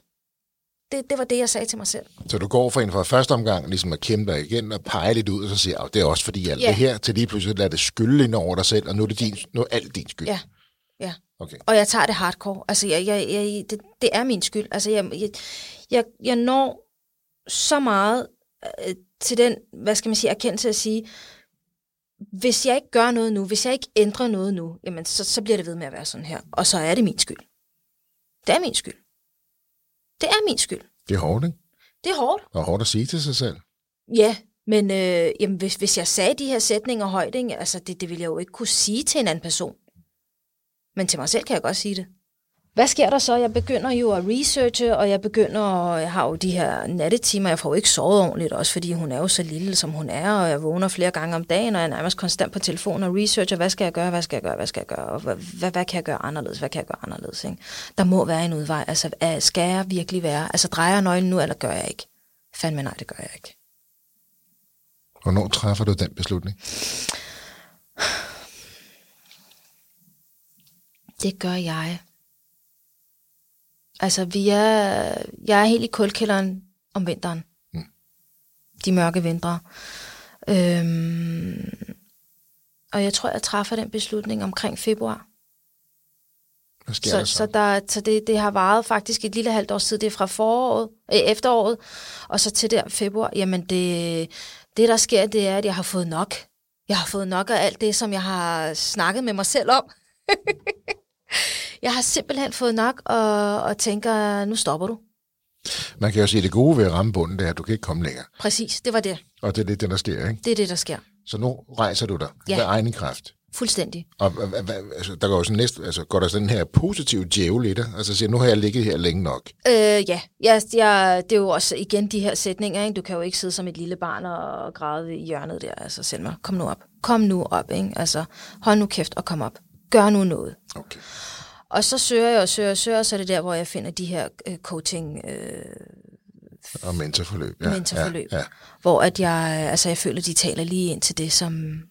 Det, det var det, jeg sagde til mig selv. Så du går for en fra første omgang ligesom at kæmpe dig igen og pege lidt ud, og så siger jeg, det er også fordi alt Ja. det her, til lige pludselig lader det skylde ind over dig selv, og nu er det, din, nu er alt din skyld. Ja, ja. Okay. Og jeg tager det hardcore. Altså, jeg, jeg, jeg, det, det er min skyld. Altså, jeg, jeg, jeg, jeg når så meget øh, til den, hvad skal man sige, erkendelse at sige, hvis jeg ikke gør noget nu, hvis jeg ikke ændrer noget nu, jamen så, så bliver det ved med at være sådan her. Og så er det min skyld. Det er min skyld. Det er min skyld. Det er hårdt, ikke? Det er hårdt. Og hårdt at sige til sig selv. Ja, men øh, jamen, hvis, hvis jeg sagde de her sætninger højt, ikke, altså det, det ville jeg jo ikke kunne sige til en anden person. Men til mig selv kan jeg godt sige det. Hvad sker der så? Jeg begynder jo at researche, og jeg begynder, og jeg har jo de her nattetimer, jeg får jo ikke sovet ordentligt, også fordi hun er jo så lille, som hun er, og jeg vågner flere gange om dagen, og jeg er nærmest konstant på telefonen og researcher, hvad skal jeg gøre, hvad skal jeg gøre, hvad skal jeg gøre, og hvad, hvad, hvad kan jeg gøre anderledes, hvad kan jeg gøre anderledes, ikke? Der må være en udvej, altså skal jeg virkelig være, altså drejer jeg nøglen nu, eller gør jeg ikke? Fandme nej, det gør jeg ikke. Hvornår træffer du den beslutning? Det gør jeg. Altså, vi er, jeg er helt i kulkælderen om vinteren. Mm. De mørke vintre. Øhm, og jeg tror, jeg træffer den beslutning omkring februar. Hvad sker så, der så? Så, der, så det, det har varet faktisk et lille halvt års tid. Det er fra foråret, øh, efteråret, og så til der februar. Jamen, det, det der sker, det er, at jeg har fået nok. Jeg har fået nok af alt det, som jeg har snakket med mig selv om. jeg har simpelthen fået nok, og, og tænker, nu stopper du. Man kan jo sige, at det gode ved at ramme bunden, det er, at du kan ikke komme længere. Præcis, det var det. Og det er det, der sker, ikke? Det er det, der sker. Så nu rejser du dig Ja. med egen kraft. Fuldstændig. Og altså, der går jo sådan næste, altså, går der sådan den her positive djævel i dig, altså siger, nu har jeg ligget her længe nok. Øh, ja, jeg, jeg, det er jo også igen de her sætninger, ikke? du kan jo ikke sidde som et lille barn og græde i hjørnet der, altså Selma, kom nu op, kom nu op, ikke? altså hold nu kæft og kom op, gør nu noget. Okay. Og så søger jeg og søger og søger, og så er det der, hvor jeg finder de her øh, coaching øh, Og mentorforløb. ja, mentorforløb, Ja, ja. hvor at jeg, altså jeg føler, de taler lige ind til det, som,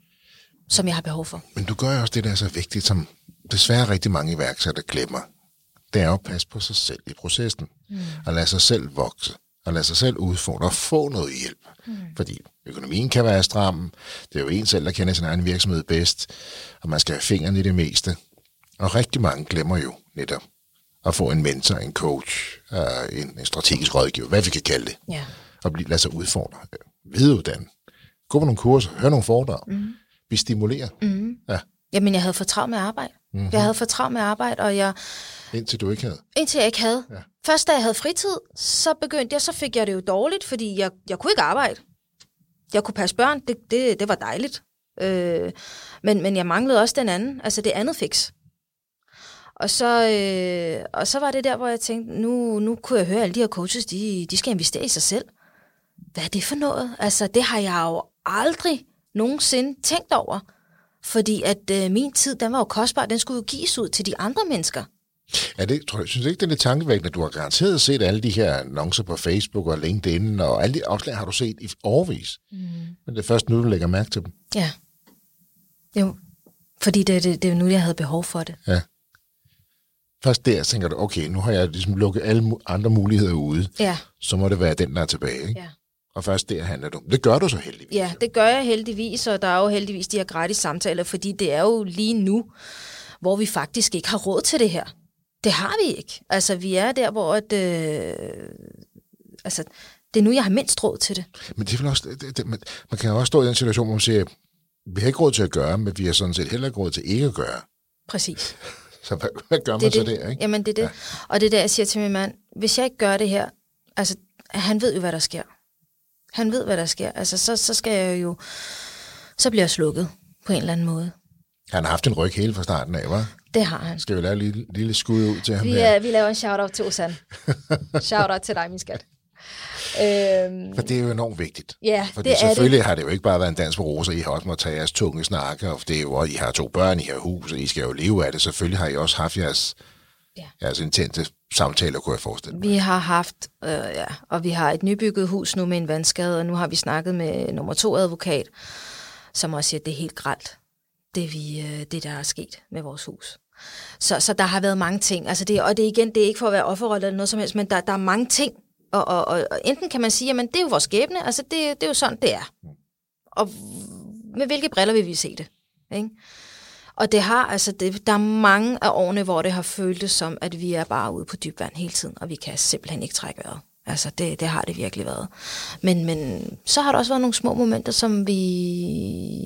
som jeg har behov for. Men du gør jo også det, der er så vigtigt, som desværre rigtig mange iværksættere glemmer. Det er jo at passe på sig selv i processen. Mm. Og lade sig selv vokse. Og lade sig selv udfordre og få noget hjælp. Mm. Fordi økonomien kan være stram. Det er jo en selv, der kender sin egen virksomhed bedst. Og man skal have fingrene i det meste. Og rigtig mange glemmer jo netop at få en mentor, en coach, øh, en, strategisk rådgiver, hvad vi kan kalde det. Ja. Og blive, lade sig udfordre. Videreuddanne. Gå på nogle kurser, hør nogle foredrag. Mm. Bliv stimuleret. Mm. Ja, Jamen, jeg havde for travlt med arbejde. Mhm. Mm-hmm. Jeg havde for travlt med arbejde, og jeg, indtil du ikke havde. indtil jeg ikke havde. Ja. Først da jeg havde fritid, så begyndte jeg, så fik jeg det jo dårligt, fordi jeg, jeg kunne ikke arbejde. Jeg kunne passe børn, det, det, det var dejligt. Øh, men, men jeg manglede også den anden, altså det andet fix. Og så, øh, og så var det der, hvor jeg tænkte, nu, nu kunne jeg høre, at alle de her coaches, de, de skal investere i sig selv. Hvad er det for noget? Altså, det har jeg jo aldrig nogensinde tænkt over. Fordi at øh, min tid, den var jo kostbar, den skulle jo gives ud til de andre mennesker. Er det, tror jeg, synes ikke, det er lidt tankevækkende? Du har garanteret set alle de her annoncer på Facebook og LinkedIn, og alle de opslag har du set i årvis. Mm. Men det er først nu, du lægger mærke til dem. Ja. Jo, fordi det, det, det er jo nu, jeg havde behov for det. Ja. Først der tænker du, okay, nu har jeg ligesom lukket alle andre muligheder ude. Ja, Så må det være den, der er tilbage. Ikke? ja. Og først der handler du. Det gør du så heldigvis. Ja, det gør jeg heldigvis, og der er jo heldigvis de her gratis samtaler, fordi det er jo lige nu, hvor vi faktisk ikke har råd til det her. Det har vi ikke. Altså, vi er der, hvor at, øh, altså, det er nu, jeg har mindst råd til det. Men det er vel også, det, det, man, man kan jo også stå i den situation, hvor man siger, vi har ikke råd til at gøre, men vi har sådan set heller ikke råd til ikke at gøre. Præcis. Så hvad, hvad gør man Det så det. der? Ikke? Jamen, det er det. Ja. Og det er der, jeg siger til min mand, hvis jeg ikke gør det her, altså, han ved jo, hvad der sker. Han ved, hvad der sker. Altså, så, så skal jeg jo, så bliver jeg slukket på en eller anden måde. Han har haft en ryg hele fra starten af, var? Det har han. Skal vi lave et lille, lille skud ud til ham Vi, her? er, vi laver en shout-out til Osan. shout-out til dig, min skat. Øhm, For det er jo enormt vigtigt. Ja, Fordi det er selvfølgelig har det jo ikke bare været en dans på roser. I har også måttet tage jeres tunge snakke, og det er jo, I har to børn, I har hus, og I skal jo leve af det. Selvfølgelig har I også haft jeres, Ja. jeres intense samtaler, kunne jeg forestille mig. vi har haft, øh, ja, og vi har et nybygget hus nu med en vandskade, og nu har vi snakket med nummer to advokat, som også siger, at det er helt gralt, det, vi, øh, det der er sket med vores hus. Så, så der har været mange ting. Altså det, og det er igen, det er ikke for at være offerrolle eller noget som helst, men der, der er mange ting. Og, og, og, og enten kan man sige, at det er jo vores skæbne, altså det, det er jo sådan, det er. Og med hvilke briller vil vi se det? Ikke? Og det har, altså, det, der er mange af årene, hvor det har føltes som, at vi er bare ude på dyb vand hele tiden, og vi kan simpelthen ikke trække vejret. Altså, det, det har det virkelig været. Men, men så har der også været nogle små momenter, som vi,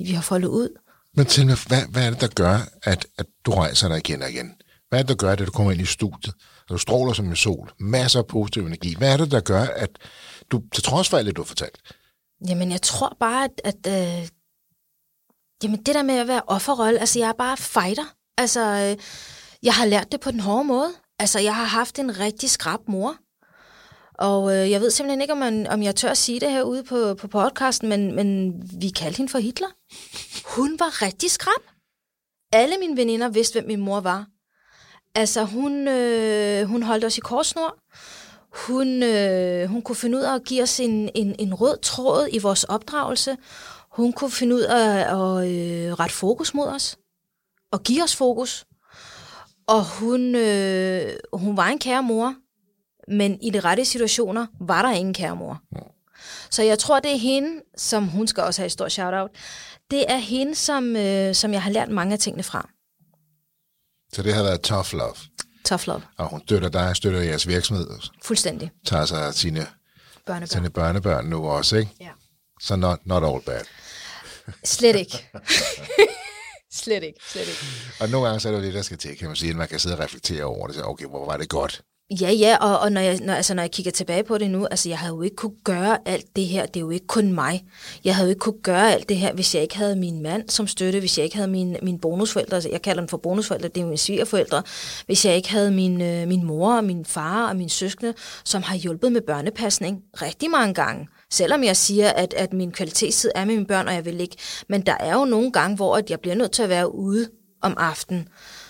vi har foldet ud. Men til hvad, hvad er det, der gør, at, at du rejser dig igen og igen? Hvad er det, der gør, at du kommer ind i studiet? Du stråler som en sol. Masser af positiv energi. Hvad er det, der gør, at du, til trods for alt det, du har fortalt? Jamen, jeg tror bare, at, at øh, jamen, det der med at være offerrolle, altså jeg er bare fighter. Altså, øh, jeg har lært det på den hårde måde. Altså, jeg har haft en rigtig skrab mor. Og øh, jeg ved simpelthen ikke, om, man, om jeg tør at sige det herude på, på podcasten, men, men vi kaldte hende for Hitler. Hun var rigtig skrab. Alle mine veninder vidste, hvem min mor var. Altså, hun, øh, hun holdt os i korsnor. Hun, øh, hun kunne finde ud af at give os en, en, en rød tråd i vores opdragelse. Hun kunne finde ud af at øh, rette fokus mod os. Og give os fokus. Og hun, øh, hun var en kære mor, men i de rette situationer var der ingen kære mor. Så jeg tror, det er hende, som hun skal også have et stort shout-out, det er hende, som, øh, som jeg har lært mange af tingene fra. Så det har været tough love. Tough love. Og hun støtter dig, støtter jeres virksomhed. Fuldstændig. Tager sig af sine, Børnebørn. sine børnebørn nu også, ikke? Ja. Så not, not all bad. Slet ikke. slet ikke, slet ikke. Og nogle gange så er det jo det, der skal til, kan man sige, at man kan sidde og reflektere over det. Så, okay, hvor var det godt? Ja, ja, og, og når, jeg, når, altså, når jeg kigger tilbage på det nu, altså jeg havde jo ikke kunne gøre alt det her, det er jo ikke kun mig. Jeg havde jo ikke kunne gøre alt det her, hvis jeg ikke havde min mand som støtte, hvis jeg ikke havde mine, mine bonusforældre, altså jeg kalder dem for bonusforældre, det er mine svigerforældre, hvis jeg ikke havde min, øh, min mor og min far og min søskende, som har hjulpet med børnepasning rigtig mange gange. Selvom jeg siger, at, at min kvalitetstid er med mine børn, og jeg vil ikke. Men der er jo nogle gange, hvor at jeg bliver nødt til at være ude om aftenen,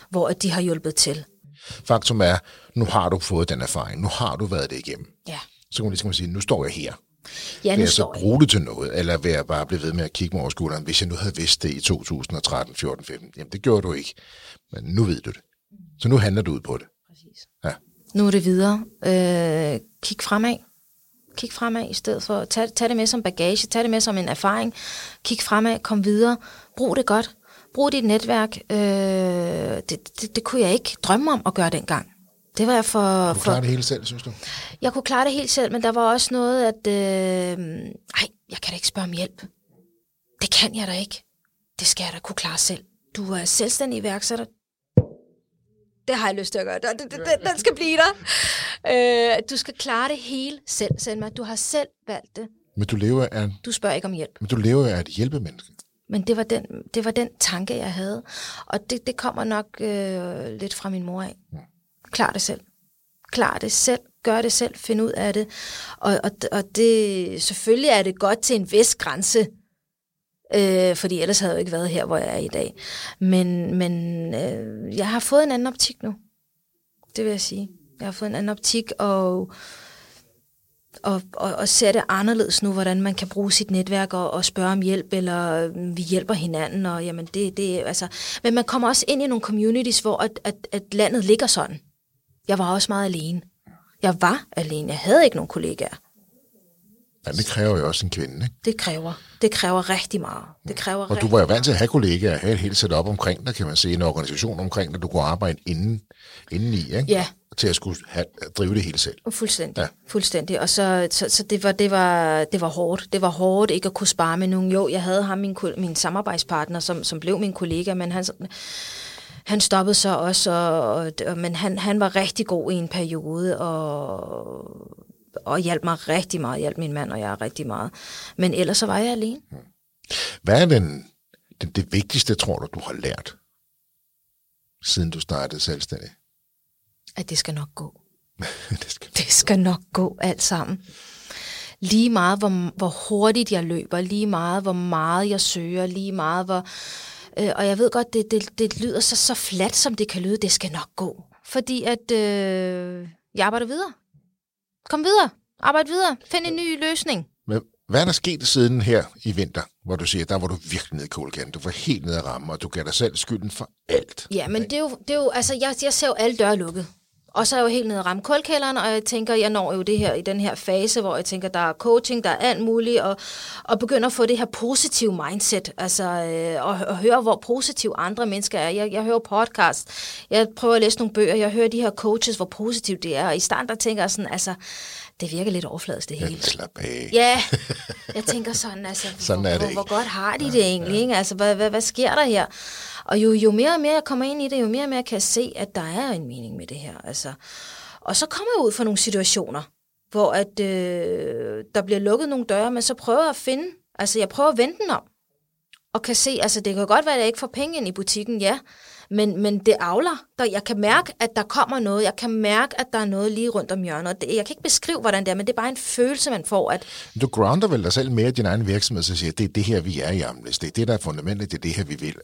hvor at de har hjulpet til. Faktum er, nu har du fået den erfaring. Nu har du været det igennem. Ja. Så kan man ligesom sige, nu står jeg her. Ja, Vil jeg så bruge det til noget, eller vil jeg bare blive ved med at kigge mig over skulderen, hvis jeg nu havde vidst det i 2013, 14, 15? Jamen, det gjorde du ikke. Men nu ved du det. Så nu handler du ud på det. Præcis. Ja. Nu er det videre. Øh, kig fremad. Kig fremad i stedet for. Tag, tag det med som bagage. Tag det med som en erfaring. Kig fremad. Kom videre. Brug det godt. Brug dit netværk. Øh, det, det, det kunne jeg ikke drømme om at gøre dengang. Det var jeg for... Du for klarer det hele selv, synes du? jeg kunne klare det helt selv, men der var også noget, at... Øh, ej, jeg kan da ikke spørge om hjælp. Det kan jeg da ikke. Det skal jeg da kunne klare selv. Du er selvstændig iværksætter. Det har jeg lyst til at gøre. Den, den, den, den skal blive der. Øh, du skal klare det hele selv, Selma. Du har selv valgt det. Men du lever af, Du spørger ikke om hjælp. men du lever af et hjælpemenneske. Men det var den, det var den tanke, jeg havde. Og det, det kommer nok øh, lidt fra min mor af. Klar det selv. Klar det selv. Gør det selv. Find ud af det. Og, og, og det, selvfølgelig er det godt til en vis grænse. Øh, fordi ellers havde jeg jo ikke været her, hvor jeg er i dag. Men, men øh, jeg har fået en anden optik nu. Det vil jeg sige. Jeg har fået en anden optik, og og, og, og ser det anderledes nu, hvordan man kan bruge sit netværk og, og spørge om hjælp, eller øh, vi hjælper hinanden, og jamen det, det altså, men man kommer også ind i nogle communities, hvor at, at, at landet ligger sådan. Jeg var også meget alene. Jeg var alene. Jeg havde ikke nogen kollegaer. Ja, det kræver jo også en kvinde, ikke? Det kræver. Det kræver rigtig meget. Det kræver Og du var jo vant til at have kollegaer, have et helt setup omkring dig, kan man sige, en organisation omkring dig, du kunne arbejde inden, inden i, ikke? Ja. Til at skulle have, at drive det hele selv. Fuldstændig, Ja. fuldstændig. Og så, så, så det, var, det, var, det var hårdt. Det var hårdt ikke at kunne spare med nogen. Jo, jeg havde ham, min, min samarbejdspartner, som, som blev min kollega, men han, han stoppede så også, og, og, og, men han, han var rigtig god i en periode, og, og hjalp mig rigtig meget. Hjalp min mand og jeg rigtig meget. Men ellers så var jeg alene. Hvad er den, den, det vigtigste, tror du, du har lært, siden du startede selvstændig? At det skal nok gå. det skal. Det skal nok gå alt sammen. Lige meget, hvor, hvor hurtigt jeg løber, lige meget, hvor meget jeg søger, lige meget, hvor... Øh, og jeg ved godt, det, det, det lyder så, så fladt, som det kan lyde. Det skal nok gå. Fordi at øh, jeg arbejder videre. Kom videre. Arbejd videre. Find en ny løsning. Men hvad er der sket siden her i vinter, hvor du siger, der var du virkelig nede i kålkanten, du var helt nede at ramme, og du gav dig selv skylden for alt? Ja, men det er jo, det er jo altså, jeg, jeg ser jo alle døre lukket. Og så er jeg jo helt nede og ramme kulkælderen, og jeg tænker, jeg når jo det her i den her fase, hvor jeg tænker, der er coaching, der er alt muligt, og, og begynder at få det her positive mindset, altså øh, og, og høre, hvor positive andre mennesker er. Jeg, jeg hører podcast, jeg prøver at læse nogle bøger, jeg hører de her coaches, hvor positivt det er, og i starten der tænker jeg sådan, altså, det virker lidt overfladisk det hele. Ja, slap af. Ja, jeg tænker sådan, altså, sådan hvor, er det hvor, hvor godt har de det egentlig, ikke? Altså, hvad, hvad, hvad sker der her? Og jo, jo mere og mere jeg kommer ind i det, jo mere og mere kan jeg se, at der er en mening med det her. Altså. Og så kommer jeg ud for nogle situationer, hvor at, øh, der bliver lukket nogle døre, men så prøver jeg at finde, altså jeg prøver at vende den om, og kan se, altså det kan godt være, at jeg ikke får penge ind i butikken, ja, men, men det avler. Der, jeg kan mærke, at der kommer noget. Jeg kan mærke, at der er noget lige rundt om hjørnet. Det, jeg kan ikke beskrive, hvordan det er, men det er bare en følelse, man får. At, Du grounder vel dig selv mere i din egen virksomhed, så siger, det er det her, vi er i Amnes. Det er det, der er fundamentet. Det er det her, vi vil.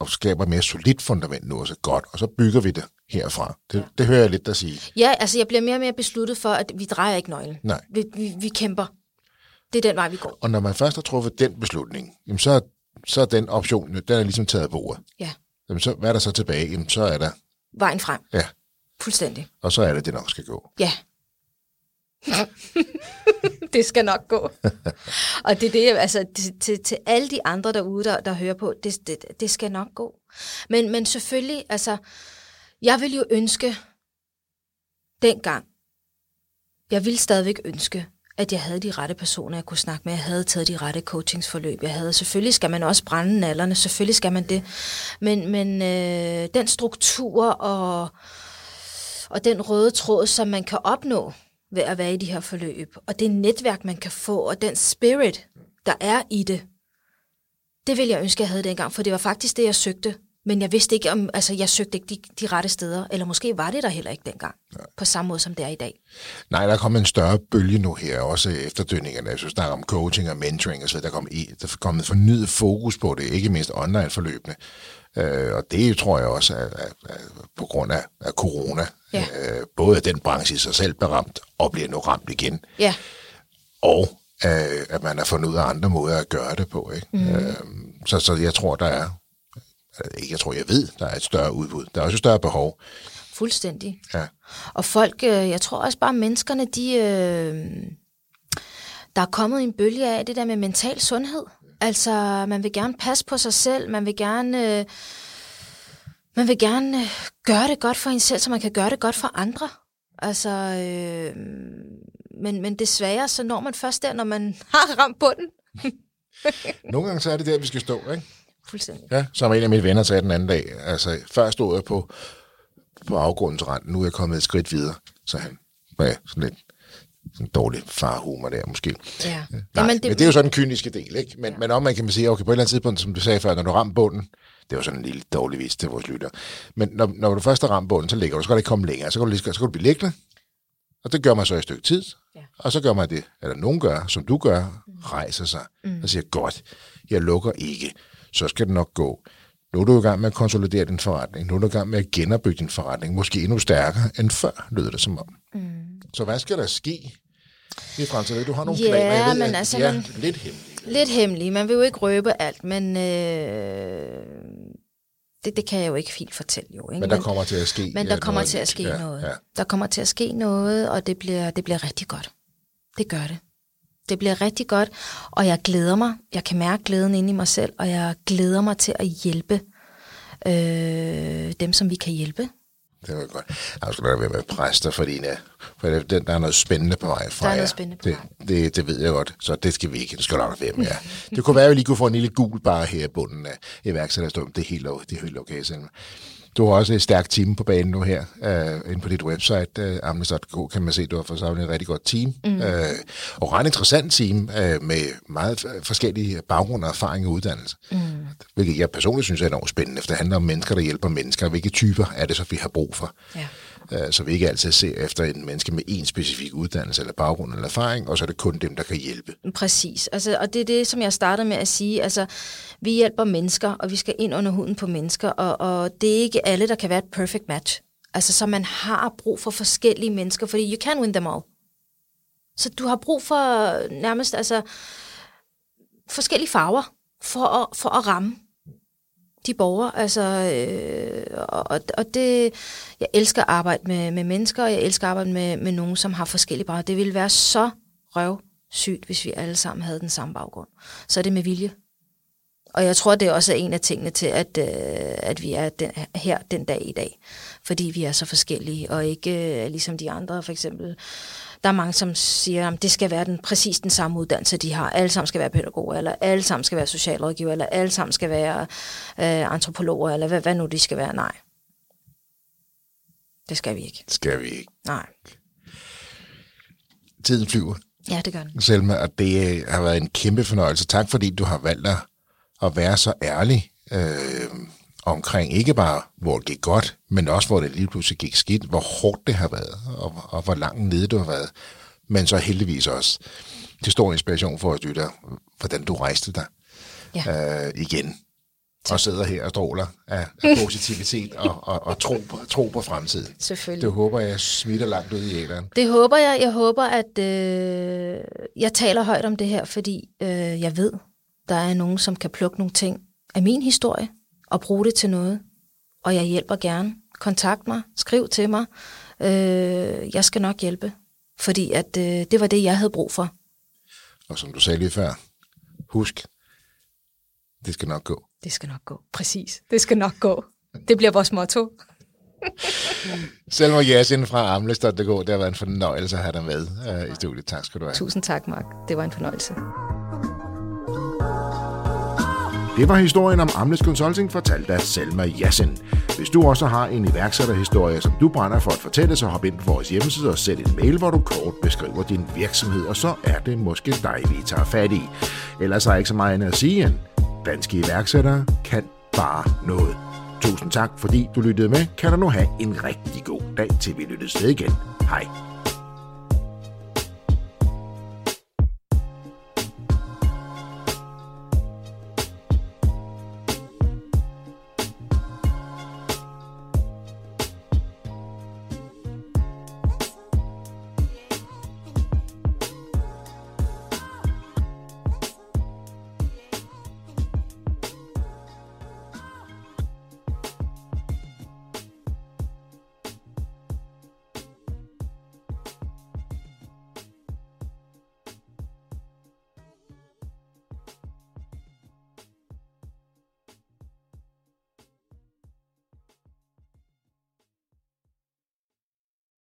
Og skaber et mere solidt fundament nu, og så godt. Og så bygger vi det herfra. Det, ja. det hører jeg lidt dig sige. ja, altså jeg bliver mere og mere besluttet for, at vi drejer ikke nøglen. Nej. Vi, vi, vi kæmper. Det er den vej, vi går. Og når man først har truffet den beslutning, jamen så, er- så er den option, den er ligesom taget af bordet. Ja, Jamen så, hvad er der så tilbage? Jamen så er der, vejen frem. ja, Fuldstændig. og så er det, det nok skal gå. Ja. det skal nok gå. og det er det, altså til, til, til alle de andre derude, der, der hører på, det, det, det skal nok gå. Men, men selvfølgelig, altså, jeg vil jo ønske, dengang, jeg vil stadigvæk ønske, at jeg havde de rette personer, jeg kunne snakke med. Jeg havde taget de rette coachingsforløb. Jeg havde, selvfølgelig skal man også brænde nallerne, selvfølgelig skal man det. Men, men øh, den struktur og, og den røde tråd, som man kan opnå ved at være i de her forløb, og det netværk, man kan få, og den spirit, der er i det, det ville jeg ønske, jeg havde dengang, for det var faktisk det, jeg søgte. Men jeg vidste ikke, om altså, jeg søgte ikke de, de rette steder, eller måske var det der heller ikke dengang, ja. på samme måde, som det er i dag. Nej, der er kommet en større bølge nu her, også efterdønningerne. Jeg snakker om coaching og mentoring osv. Der er kommet, i, der er kommet fornyet fokus på det, ikke mindst online-forløbene. Øh, og det tror jeg også er, er, er på grund af, af corona. Ja. Øh, både den branche i sig selv bliver ramt, og bliver nu ramt igen. Ja, Og øh, at man har fundet ud af andre måder at gøre det på. Ikke? Mm. Øh, så, så jeg tror, der er, jeg tror, jeg ved, der er et større udbud. Der er også et større behov. fuldstændig. Ja. Og folk, øh, jeg tror også bare, menneskerne, de, øh, der er kommet en bølge af det der med mental sundhed. Altså, man vil gerne passe på sig selv, man vil gerne, øh, man vil gerne øh, gøre det godt for en selv, så man kan gøre det godt for andre. Altså, øh, men, men desværre, så når man først der, når man har ramt bunden. Nogle gange så er det der, vi skal stå, ikke? Fuldstændig. Ja, som en af mine venner sagde den anden dag. Altså, før stod jeg på, på afgrundens rand, nu er jeg kommet et skridt videre, så han med sådan lidt sådan en dårlig farhumor der måske. Ja. Nej, Jamen, det, men det er jo sådan den kyniske del, ikke? Men, ja. men om man kan man sige, okay, på et eller andet tidspunkt, som du sagde før, når du rammer bunden, det var sådan en lille dårlig vis til vores lytter, men når, når du først har ramt bunden, så ligger du, så kan du ikke komme længere, så kan du, lige, så kan du blive liggende, og det gør man så i et stykke tid, Ja. og så gør man det, eller nogen gør, som du gør, rejser sig, mm. og siger, godt, jeg lukker ikke, så skal det nok gå. Nu er du i gang med at konsolidere din forretning, nu er du i gang med at genopbygge din forretning, måske endnu stærkere end før, lyder det som om. Mm. Så hvad skal der ske i fremtiden? Du har nogle Ja, planer, jeg ved, men at altså, er man- lidt hemmelige. Lidt hemmelig. Man vil jo ikke røbe alt, men øh, det, det kan jeg jo ikke helt fortælle jo. Ikke? Men der kommer til at ske men der kommer noget til at ske ja, noget. Ja. Der kommer til at ske noget, og det bliver, det bliver rigtig godt. Det gør det. Det bliver rigtig godt, og jeg glæder mig. Jeg kan mærke glæden inde i mig selv, og jeg glæder mig til at hjælpe øh, dem, som vi kan hjælpe. Det var godt. Jeg skal være med dig, fordi ja, for det- den, der er noget spændende på vej fra Der er noget spændende på det, vej. Det, det, ved jeg godt, så det skal vi ikke. Det skal nok være med. Ja. Det kunne være, at vi lige kunne få en lille gul bare her i bunden af iværksætterstund. Det er helt, det er helt okay, Selma. Du har også et stærkt team på banen nu her. Uh, inde på dit website, uh, amnes.dk, kan man se, at du har fået samlet et rigtig godt team. Mm. Uh, og ret interessant team uh, med meget forskellige baggrunde, erfaring og uddannelse. Mm. Hvilket jeg personligt synes er enormt spændende, for det handler om mennesker, der hjælper mennesker. Hvilke typer er det så, vi har brug for? Ja. Øh, så vi ikke altid ser efter en menneske med en specifik uddannelse eller baggrund eller erfaring, og så er det kun dem, der kan hjælpe. Præcis, altså, og det er det, som jeg startede med at sige. Altså, vi hjælper mennesker, og vi skal ind under huden på mennesker, og, og det er ikke alle, der kan være et perfect match. Altså, så man har brug for forskellige mennesker, fordi you can win them all. Så du har brug for nærmest altså, forskellige farver for at, for at ramme de borgere. Altså, øh, og, og det, jeg elsker at arbejde med, med mennesker, og jeg elsker at arbejde med, med nogen, som har forskellige baggrunde. Det ville være så røvsygt, hvis vi alle sammen havde den samme baggrund. Så er det med vilje. Og jeg tror, det er også en af tingene til, at, øh, at vi er den, her den dag i dag. Fordi vi er så forskellige, og ikke øh, ligesom de andre, for eksempel. Der er mange, som siger, at det skal være den, præcis den samme uddannelse, de har. Alle sammen skal være pædagoger, eller alle sammen skal være socialrådgiver, eller alle sammen skal være øh, antropologer, eller hvad, hvad nu de skal være. Nej. Det skal vi ikke. Skal vi ikke. Nej. Tiden flyver. Ja, det gør den. Selma, og det øh, har været en kæmpe fornøjelse. Tak fordi du har valgt at, at være så ærlig øh, omkring ikke bare, hvor det gik godt, men også, hvor det lige pludselig gik skidt, hvor hårdt det har været, og, og hvor langt nede du har været. Men så heldigvis også til stor inspiration for os lytter, hvordan du rejste dig ja. øh, igen. Og sidder her og stråler af, af positivitet og, og, og tro, på, tro på fremtiden. Selvfølgelig. Det håber jeg smitter langt ud i æderen. Det håber jeg. Jeg håber, at øh, jeg taler højt om det her, fordi øh, jeg ved, der er nogen, som kan plukke nogle ting af min historie og bruge det til noget. Og jeg hjælper gerne. Kontakt mig, skriv til mig. Øh, jeg skal nok hjælpe, fordi at øh, det var det, jeg havde brug for. Og som du sagde lige før, husk, det skal nok gå. Det skal nok gå. Præcis. Det skal nok gå. Det bliver vores motto. Selma Jasin fra Amlestad.dk, det har været en fornøjelse at have dig med uh, i studiet. Tak skal du have. Tusind tak, Mark. Det var en fornøjelse. Det var historien om Amles Consulting fortalt af Selma Jassen. Hvis du også har en iværksætterhistorie, som du brænder for at fortælle, så hop ind på vores hjemmeside og sæt en mail, hvor du kort beskriver din virksomhed, og så er det måske dig, vi tager fat i. Ellers er jeg ikke så meget andet at sige end, danske iværksættere kan bare noget. Tusind tak, fordi du lyttede med. Kan du nu have en rigtig god dag, til vi lyttes ved igen. Hej.